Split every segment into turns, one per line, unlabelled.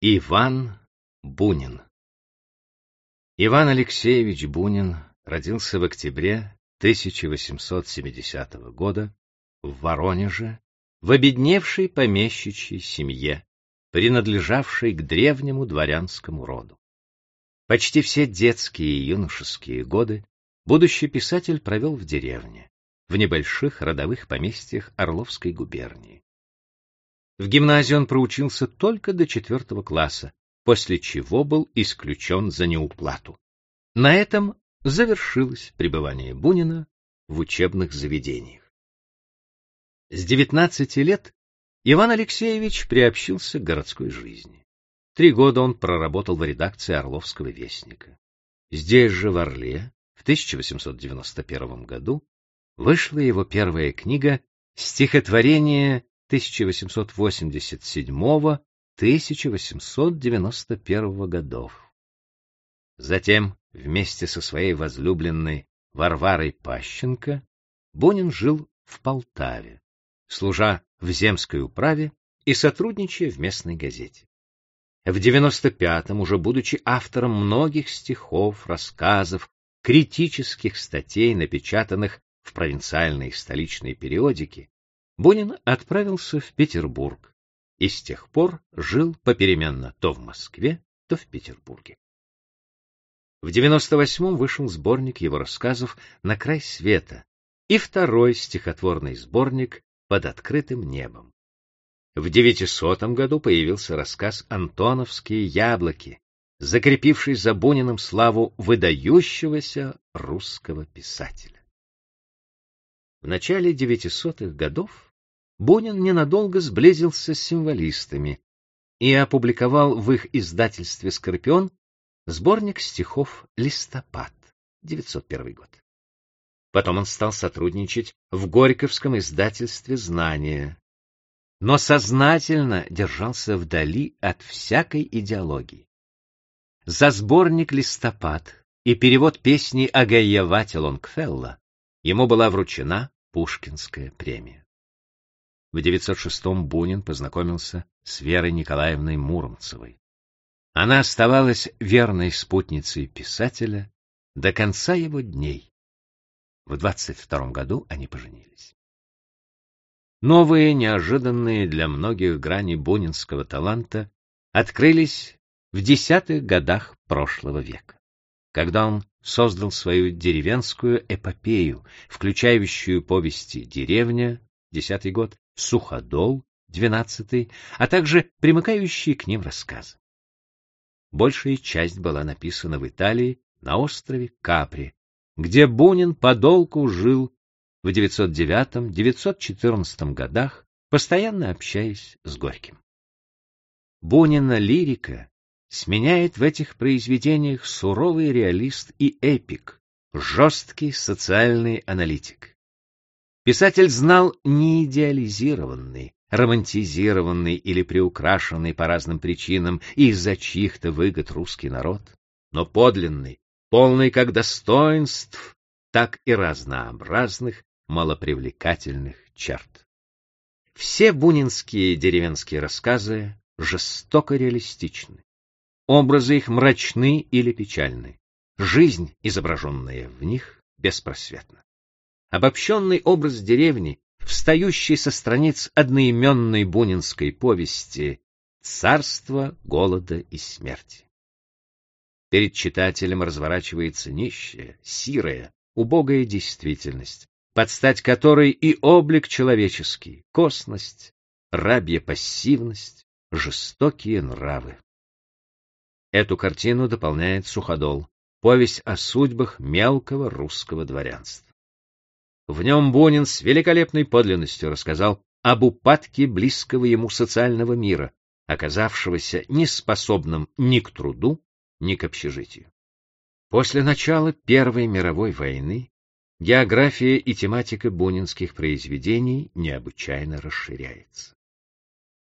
Иван Бунин Иван Алексеевич Бунин родился в октябре 1870 года в Воронеже в обедневшей помещичьей семье, принадлежавшей к древнему дворянскому роду. Почти все детские и юношеские годы будущий писатель провел в деревне, в небольших родовых поместьях Орловской губернии. В гимназии он проучился только до четвертого класса, после чего был исключен за неуплату. На этом завершилось пребывание Бунина в учебных заведениях. С 19 лет Иван Алексеевич приобщился к городской жизни. Три года он проработал в редакции Орловского вестника. Здесь же, в Орле, в 1891 году, вышла его первая книга «Стихотворение 1887-1891 годов. Затем, вместе со своей возлюбленной Варварой Пащенко, Бунин жил в Полтаве, служа в земской управе и сотрудничая в местной газете. В 95-м, уже будучи автором многих стихов, рассказов, критических статей, напечатанных в провинциальной и столичной периодике, Бунин отправился в Петербург и с тех пор жил попеременно то в Москве, то в Петербурге. В 98-м вышел сборник его рассказов «На край света» и второй стихотворный сборник «Под открытым небом». В 900 году появился рассказ «Антоновские яблоки», закрепивший за Буниным славу выдающегося русского писателя. В начале 900-х годов Бунин ненадолго сблизился с символистами и опубликовал в их издательстве «Скорпион» сборник стихов «Листопад», 901 год. Потом он стал сотрудничать в Горьковском издательстве «Знания», но сознательно держался вдали от всякой идеологии. За сборник «Листопад» и перевод песни Агаевати Лонгфелла ему была вручена Пушкинская премия. В 906-м Бунин познакомился с Верой Николаевной Муромцевой. Она оставалась верной спутницей писателя до конца его дней. В 22 году они поженились. Новые, неожиданные для многих грани бунинского таланта открылись в десятых годах прошлого века, когда он создал свою деревенскую эпопею, включающую повести «Деревня», десятый год, Суходол, двенадцатый, а также примыкающие к ним рассказы. Большая часть была написана в Италии на острове Капри, где Бунин подолгу жил в 909-914 годах, постоянно общаясь с Горьким. Бунина лирика сменяет в этих произведениях суровый реалист и эпик, жесткий социальный аналитик. Писатель знал не идеализированный, романтизированный или приукрашенный по разным причинам из-за чьих-то выгод русский народ, но подлинный, полный как достоинств, так и разнообразных, малопривлекательных черт. Все бунинские деревенские рассказы жестоко реалистичны. Образы их мрачны или печальны. Жизнь, изображенная в них, беспросветна обобщенный образ деревни, встающий со страниц одноименной бунинской повести «Царство голода и смерти». Перед читателем разворачивается нищая, сирая, убогая действительность, под стать которой и облик человеческий, косность, рабья пассивность, жестокие нравы. Эту картину дополняет Суходол, повесть о судьбах мелкого русского дворянства. В нем Бунин с великолепной подлинностью рассказал об упадке близкого ему социального мира, оказавшегося неспособным ни к труду, ни к общежитию. После начала Первой мировой войны география и тематика бунинских произведений необычайно расширяется.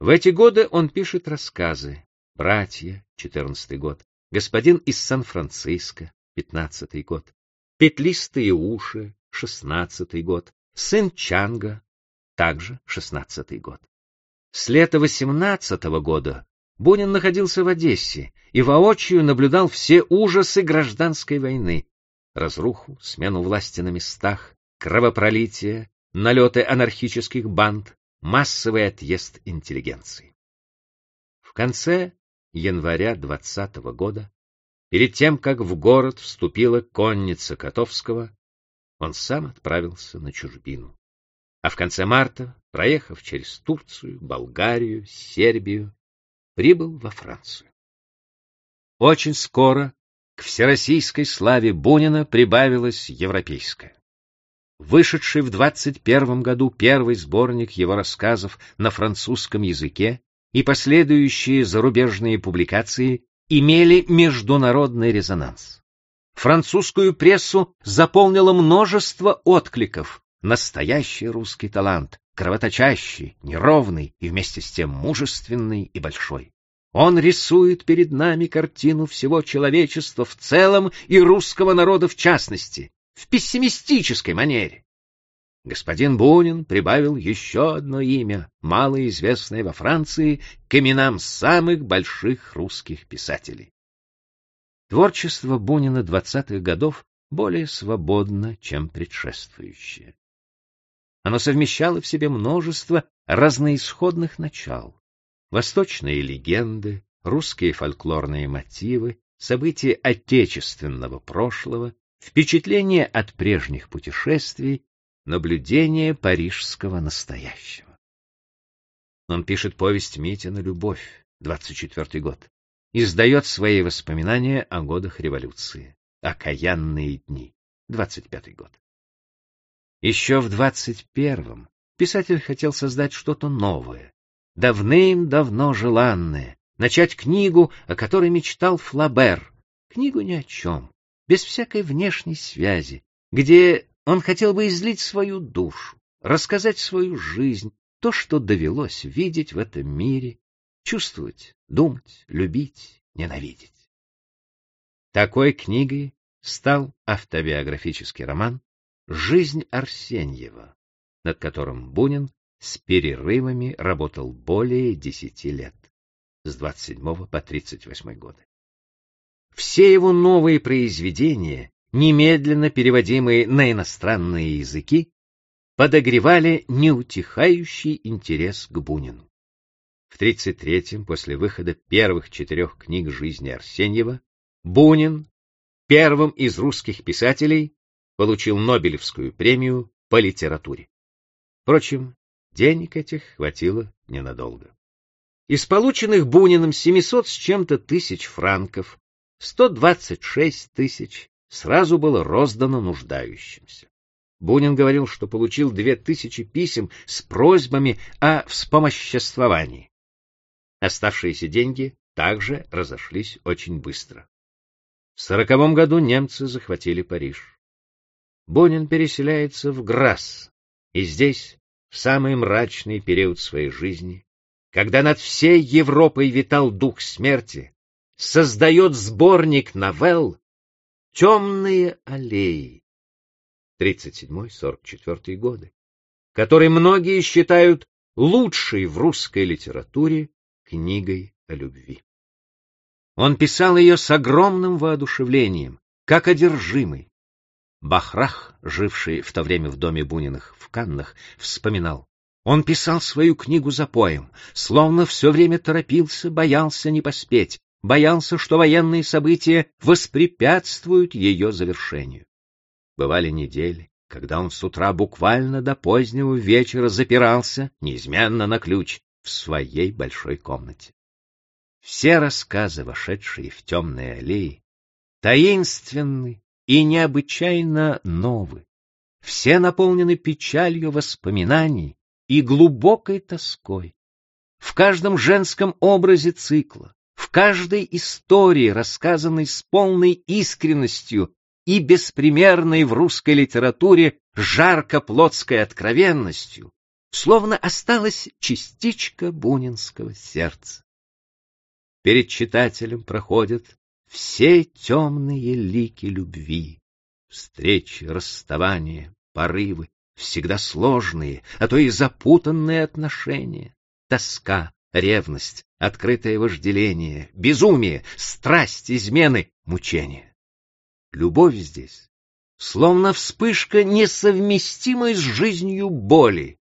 В эти годы он пишет рассказы «Братья» — 14 год, «Господин из Сан-Франциско» — 15 год, «Петлистые уши» шестнадцатый год, сын Чанга, также шестнадцатый год. С лета восемнадцатого года Бунин находился в Одессе и воочию наблюдал все ужасы гражданской войны. Разруху, смену власти на местах, кровопролитие, налеты анархических банд, массовый отъезд интеллигенции. В конце января 20 -го года, перед тем, как в город вступила конница Котовского, он сам отправился на чужбину. А в конце марта, проехав через Турцию, Болгарию, Сербию, прибыл во Францию. Очень скоро к всероссийской славе Бунина прибавилась европейская. Вышедший в 21 году первый сборник его рассказов на французском языке и последующие зарубежные публикации имели международный резонанс. Французскую прессу заполнило множество откликов. Настоящий русский талант, кровоточащий, неровный и вместе с тем мужественный и большой. Он рисует перед нами картину всего человечества в целом и русского народа в частности, в пессимистической манере. Господин Бунин прибавил еще одно имя, малоизвестное во Франции, к именам самых больших русских писателей. Творчество Бунина двадцатых годов более свободно, чем предшествующее. Оно совмещало в себе множество разноисходных начал. Восточные легенды, русские фольклорные мотивы, события отечественного прошлого, впечатления от прежних путешествий Наблюдение парижского настоящего. Он пишет повесть Митина «Любовь», 24 год, издает свои воспоминания о годах революции, «Окаянные дни», 25 год. Еще в 21-м писатель хотел создать что-то новое, давным-давно желанное, начать книгу, о которой мечтал Флабер, книгу ни о чем, без всякой внешней связи, где он хотел бы излить свою душу, рассказать свою жизнь, то, что довелось видеть в этом мире, чувствовать, думать, любить, ненавидеть. Такой книгой стал автобиографический роман «Жизнь Арсеньева», над которым Бунин с перерывами работал более десяти лет, с 27 по 38 годы. Все его новые произведения немедленно переводимые на иностранные языки, подогревали неутихающий интерес к Бунину. В 33-м, после выхода первых четырех книг жизни Арсеньева, Бунин, первым из русских писателей, получил Нобелевскую премию по литературе. Впрочем, денег этих хватило ненадолго. Из полученных Буниным 700 с чем-то тысяч франков, 126 тысяч сразу было роздано нуждающимся. Бунин говорил, что получил две тысячи писем с просьбами о вспомоществовании. Оставшиеся деньги также разошлись очень быстро. В сороковом году немцы захватили Париж. Бунин переселяется в Грасс, и здесь, в самый мрачный период своей жизни, когда над всей Европой витал дух смерти, создает сборник новелл, темные аллеи 37-44 годы, который многие считают лучшей в русской литературе книгой о любви. Он писал ее с огромным воодушевлением, как одержимый. Бахрах, живший в то время в доме Буниных в Каннах, вспоминал. Он писал свою книгу за поем, словно все время торопился, боялся не поспеть, боялся, что военные события воспрепятствуют ее завершению. Бывали недели, когда он с утра буквально до позднего вечера запирался, неизменно на ключ, в своей большой комнате. Все рассказы, вошедшие в темные аллеи, таинственны и необычайно новы. Все наполнены печалью воспоминаний и глубокой тоской. В каждом женском образе цикла, в каждой истории, рассказанной с полной искренностью и беспримерной в русской литературе жарко-плотской откровенностью, словно осталась частичка бунинского сердца. Перед читателем проходят все темные лики любви, встречи, расставания, порывы, всегда сложные, а то и запутанные отношения, тоска, ревность, открытое вожделение, безумие, страсть, измены, мучение. Любовь здесь словно вспышка, несовместимой с жизнью боли.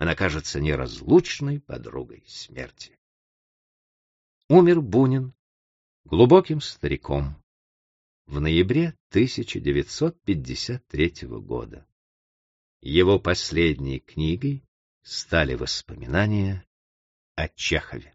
Она кажется неразлучной подругой смерти. Умер Бунин глубоким стариком в ноябре 1953 года. Его последней книгой стали воспоминания о Чехове.